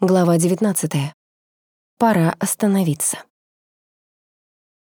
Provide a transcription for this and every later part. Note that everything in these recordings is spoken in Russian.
Глава 19. Пора остановиться.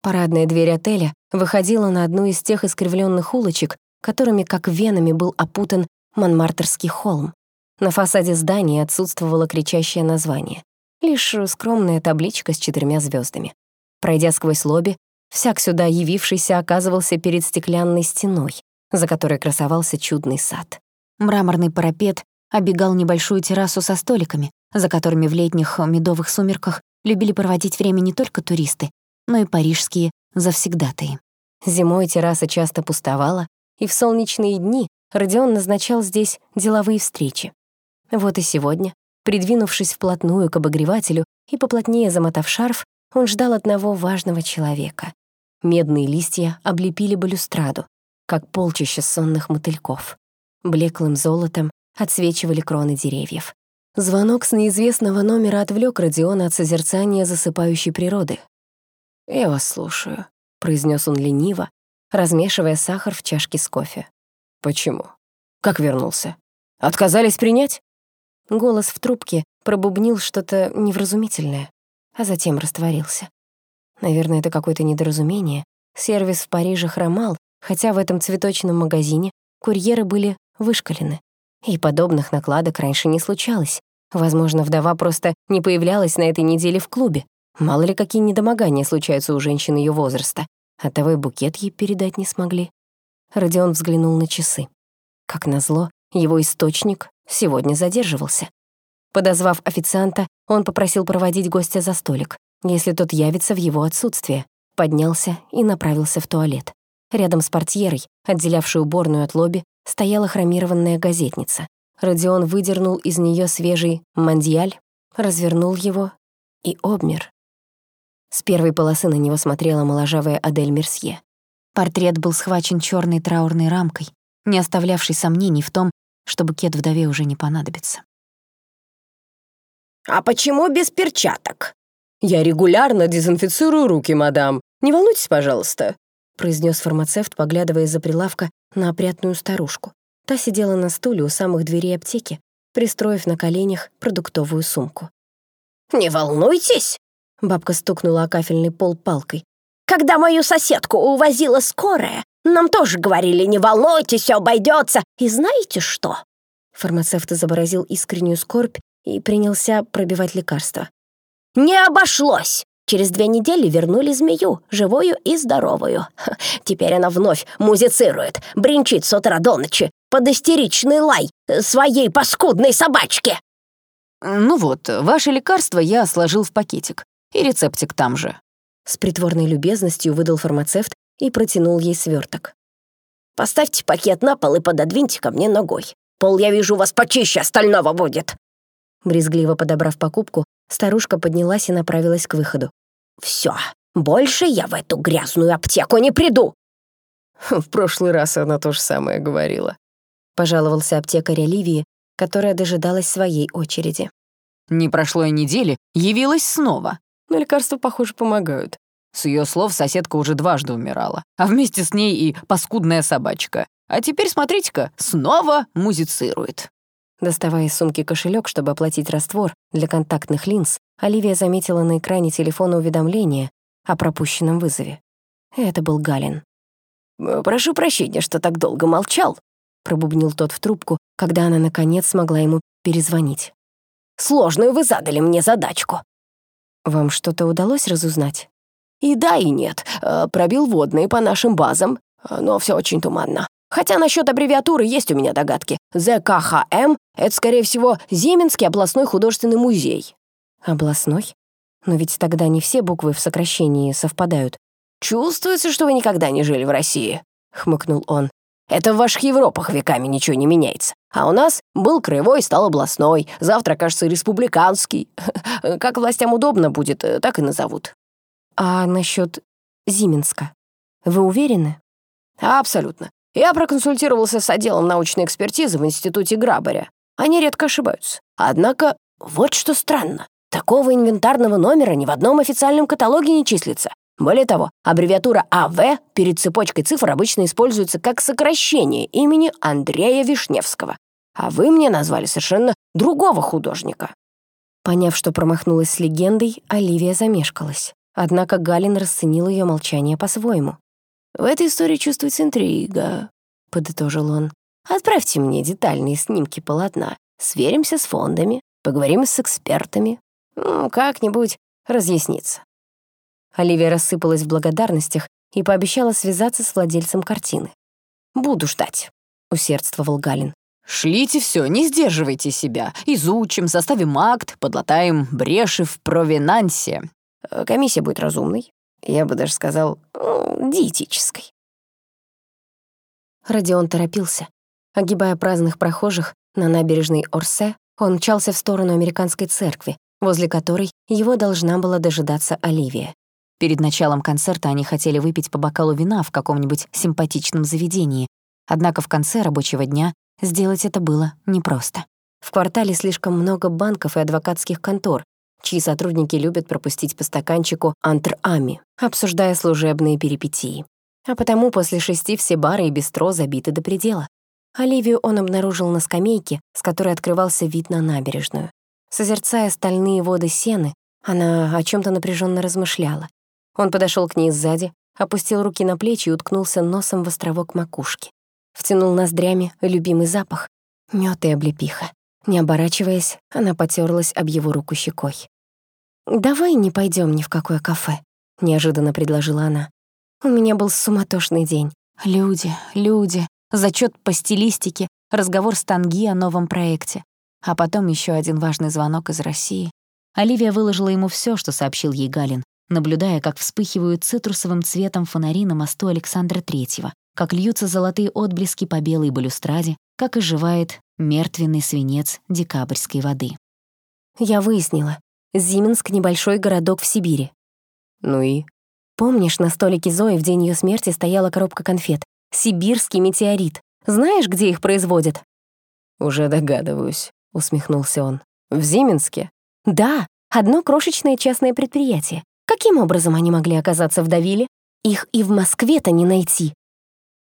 Парадная дверь отеля выходила на одну из тех искривленных улочек, которыми как венами был опутан Монмартерский холм. На фасаде здания отсутствовало кричащее название. Лишь скромная табличка с четырьмя звездами. Пройдя сквозь лобби, всяк сюда явившийся оказывался перед стеклянной стеной, за которой красовался чудный сад. Мраморный парапет обегал небольшую террасу со столиками, за которыми в летних медовых сумерках любили проводить время не только туристы, но и парижские завсегдатые. Зимой терраса часто пустовала, и в солнечные дни Родион назначал здесь деловые встречи. Вот и сегодня, придвинувшись вплотную к обогревателю и поплотнее замотав шарф, он ждал одного важного человека. Медные листья облепили балюстраду, как полчища сонных мотыльков. Блеклым золотом отсвечивали кроны деревьев. Звонок с неизвестного номера отвлек Родиона от созерцания засыпающей природы. «Я вас слушаю», — произнес он лениво, размешивая сахар в чашке с кофе. «Почему? Как вернулся? Отказались принять?» Голос в трубке пробубнил что-то невразумительное, а затем растворился. Наверное, это какое-то недоразумение. Сервис в Париже хромал, хотя в этом цветочном магазине курьеры были вышкалены. И подобных накладок раньше не случалось. Возможно, вдова просто не появлялась на этой неделе в клубе. Мало ли какие недомогания случаются у женщин ее возраста. Оттого и букет ей передать не смогли. Родион взглянул на часы. Как назло, его источник сегодня задерживался. Подозвав официанта, он попросил проводить гостя за столик, если тот явится в его отсутствие. Поднялся и направился в туалет. Рядом с портьерой, отделявшей уборную от лобби, стояла хромированная газетница. Родион выдернул из нее свежий мандиаль, развернул его и обмер. С первой полосы на него смотрела моложавая Адель Мерсье. Портрет был схвачен черной траурной рамкой, не оставлявшей сомнений в том, что букет вдове уже не понадобится. «А почему без перчаток?» «Я регулярно дезинфицирую руки, мадам. Не волнуйтесь, пожалуйста», произнес фармацевт, поглядывая за прилавка на опрятную старушку. Та сидела на стуле у самых дверей аптеки, пристроив на коленях продуктовую сумку. «Не волнуйтесь!» — бабка стукнула о кафельный пол палкой. «Когда мою соседку увозила скорая, нам тоже говорили, не волнуйтесь, все обойдется. И знаете что?» Фармацевт изобразил искреннюю скорбь и принялся пробивать лекарства. «Не обошлось! Через две недели вернули змею, живую и здоровую. Теперь она вновь музицирует, бренчит с утра до ночи под истеричный лай своей паскудной собачки. «Ну вот, ваше лекарство я сложил в пакетик. И рецептик там же». С притворной любезностью выдал фармацевт и протянул ей сверток. «Поставьте пакет на пол и пододвиньте ко мне ногой. Пол, я вижу, у вас почище остального будет». Брезгливо подобрав покупку, старушка поднялась и направилась к выходу. Все, больше я в эту грязную аптеку не приду!» В прошлый раз она то же самое говорила. Пожаловался аптекарь Оливии, которая дожидалась своей очереди. Не прошло и недели, явилась снова. Но лекарства, похоже, помогают. С ее слов соседка уже дважды умирала, а вместе с ней и паскудная собачка. А теперь, смотрите-ка, снова музицирует. Доставая из сумки кошелек, чтобы оплатить раствор для контактных линз, Оливия заметила на экране телефона уведомление о пропущенном вызове. Это был Галин. «Э, «Прошу прощения, что так долго молчал», — пробубнил тот в трубку, когда она, наконец, смогла ему перезвонить. «Сложную вы задали мне задачку». «Вам что-то удалось разузнать?» «И да, и нет. Э, пробил водные по нашим базам, э, но все очень туманно. Хотя насчет аббревиатуры есть у меня догадки. ЗКХМ — это, скорее всего, Зименский областной художественный музей. Областной? Но ведь тогда не все буквы в сокращении совпадают. «Чувствуется, что вы никогда не жили в России», — хмыкнул он. «Это в ваших Европах веками ничего не меняется. А у нас был краевой, стал областной, завтра, кажется, республиканский. Как властям удобно будет, так и назовут». «А насчет Зименска? Вы уверены?» «Абсолютно. Я проконсультировался с отделом научной экспертизы в институте Грабаря. Они редко ошибаются. Однако, вот что странно. Такого инвентарного номера ни в одном официальном каталоге не числится. Более того, аббревиатура АВ перед цепочкой цифр обычно используется как сокращение имени Андрея Вишневского. А вы мне назвали совершенно другого художника. Поняв, что промахнулась с легендой, Оливия замешкалась. Однако Галин расценил ее молчание по-своему. «В этой истории чувствуется интрига», — подытожил он. «Отправьте мне детальные снимки полотна. Сверимся с фондами, поговорим с экспертами. Ну, как-нибудь разъяснится». Оливия рассыпалась в благодарностях и пообещала связаться с владельцем картины. «Буду ждать», — усердствовал Галин. «Шлите все, не сдерживайте себя. Изучим, составим акт, подлатаем бреши в провинансе». Э, комиссия будет разумной. Я бы даже сказал, диетической. Родион торопился. Огибая праздных прохожих на набережной Орсе, он мчался в сторону американской церкви, возле которой его должна была дожидаться Оливия. Перед началом концерта они хотели выпить по бокалу вина в каком-нибудь симпатичном заведении, однако в конце рабочего дня сделать это было непросто. В квартале слишком много банков и адвокатских контор, чьи сотрудники любят пропустить по стаканчику антр-ами, обсуждая служебные перипетии. А потому после шести все бары и бистро забиты до предела. Оливию он обнаружил на скамейке, с которой открывался вид на набережную. Созерцая стальные воды сены, она о чем то напряженно размышляла. Он подошел к ней сзади, опустил руки на плечи и уткнулся носом в островок макушки. Втянул ноздрями любимый запах — мёд и облепиха. Не оборачиваясь, она потерлась об его руку щекой. «Давай не пойдем ни в какое кафе», — неожиданно предложила она. «У меня был суматошный день. Люди, люди, зачет по стилистике, разговор с Танги о новом проекте. А потом еще один важный звонок из России. Оливия выложила ему все, что сообщил ей Галин, наблюдая, как вспыхивают цитрусовым цветом фонари на мосту Александра Третьего, как льются золотые отблески по белой балюстраде, как оживает мертвенный свинец декабрьской воды. Я выяснила. Зименск — небольшой городок в Сибири. Ну и? Помнишь, на столике Зои в день ее смерти стояла коробка конфет? Сибирский метеорит. Знаешь, где их производят? «Уже догадываюсь», — усмехнулся он. «В Зименске?» «Да, одно крошечное частное предприятие. Каким образом они могли оказаться в Давиле? Их и в Москве-то не найти.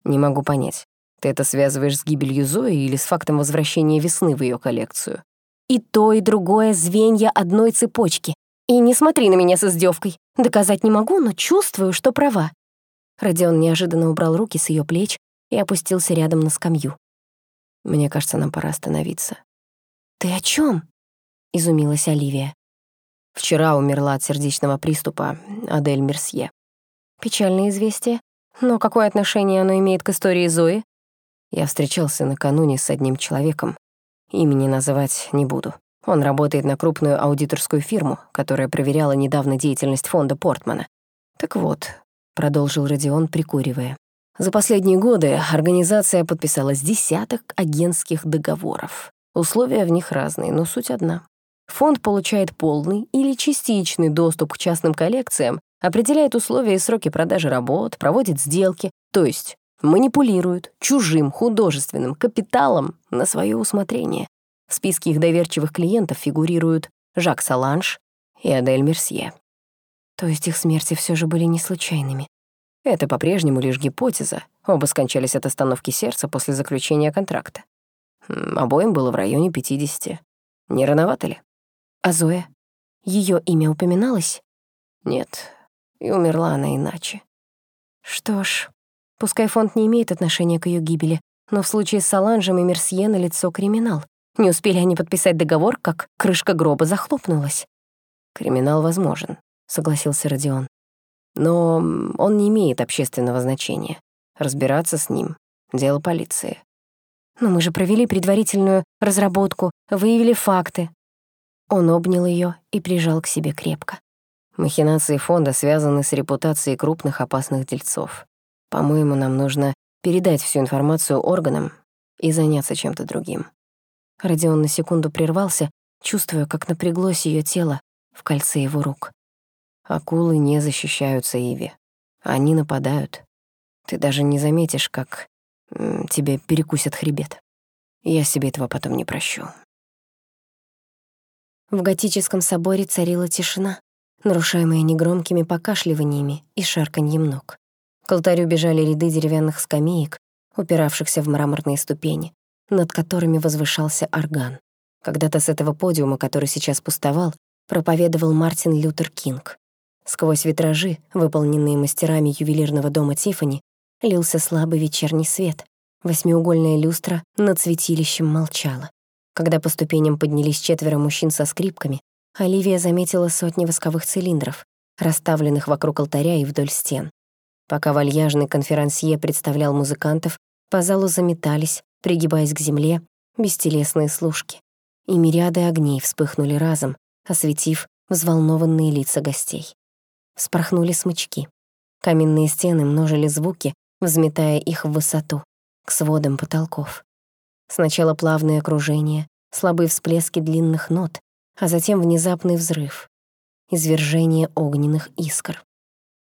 Не могу понять. Ты это связываешь с гибелью Зои или с фактом возвращения весны в ее коллекцию? И то, и другое звенья одной цепочки. И не смотри на меня с издевкой. Доказать не могу, но чувствую, что права. Родион неожиданно убрал руки с ее плеч и опустился рядом на скамью. Мне кажется, нам пора остановиться. Ты о чем? изумилась Оливия. Вчера умерла от сердечного приступа Адель Мерсье. Печальное известие. Но какое отношение оно имеет к истории Зои? Я встречался накануне с одним человеком. Имени называть не буду. Он работает на крупную аудиторскую фирму, которая проверяла недавно деятельность фонда Портмана. Так вот, продолжил Родион, прикуривая. За последние годы организация подписала с десяток агентских договоров. Условия в них разные, но суть одна. Фонд получает полный или частичный доступ к частным коллекциям, определяет условия и сроки продажи работ, проводит сделки, то есть манипулирует чужим художественным капиталом на свое усмотрение. В списке их доверчивых клиентов фигурируют Жак Саланж и Адель Мерсье. То есть их смерти все же были не случайными. Это по-прежнему лишь гипотеза. Оба скончались от остановки сердца после заключения контракта. Обоим было в районе 50. Не рановато ли? А Зоя? Ее имя упоминалось? Нет, и умерла она иначе. Что ж, пускай фонд не имеет отношения к ее гибели, но в случае с Саланжем и Мерсье на лицо криминал. Не успели они подписать договор, как крышка гроба захлопнулась. «Криминал возможен», — согласился Родион. «Но он не имеет общественного значения. Разбираться с ним — дело полиции». «Но мы же провели предварительную разработку, выявили факты», он обнял ее и прижал к себе крепко. Махинации фонда связаны с репутацией крупных опасных дельцов. По-моему, нам нужно передать всю информацию органам и заняться чем-то другим. Родион на секунду прервался, чувствуя, как напряглось ее тело в кольце его рук. Акулы не защищаются, Иви. Они нападают. Ты даже не заметишь, как тебе перекусят хребет. Я себе этого потом не прощу. В готическом соборе царила тишина, нарушаемая негромкими покашливаниями и шарканьем ног. К алтарю бежали ряды деревянных скамеек, упиравшихся в мраморные ступени, над которыми возвышался орган. Когда-то с этого подиума, который сейчас пустовал, проповедовал Мартин Лютер Кинг. Сквозь витражи, выполненные мастерами ювелирного дома Тиффани, лился слабый вечерний свет. Восьмиугольная люстра над святилищем молчала. Когда по ступеням поднялись четверо мужчин со скрипками, Оливия заметила сотни восковых цилиндров, расставленных вокруг алтаря и вдоль стен. Пока вальяжный конферансье представлял музыкантов, по залу заметались, пригибаясь к земле, бестелесные служки. И мириады огней вспыхнули разом, осветив взволнованные лица гостей. Вспорхнули смычки. Каменные стены множили звуки, взметая их в высоту, к сводам потолков. Сначала плавные окружения, слабые всплески длинных нот, а затем внезапный взрыв, извержение огненных искр.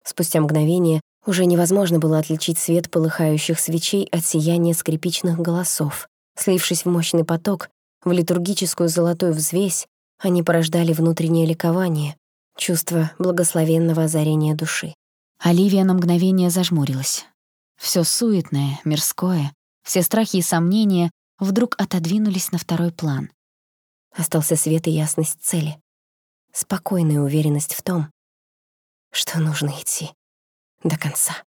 Спустя мгновение уже невозможно было отличить свет полыхающих свечей от сияния скрипичных голосов. Слившись в мощный поток, в литургическую золотую взвесь, они порождали внутреннее ликование, чувство благословенного озарения души. Оливия на мгновение зажмурилась. Все суетное, мирское, все страхи и сомнения вдруг отодвинулись на второй план. Остался свет и ясность цели. Спокойная уверенность в том, что нужно идти до конца.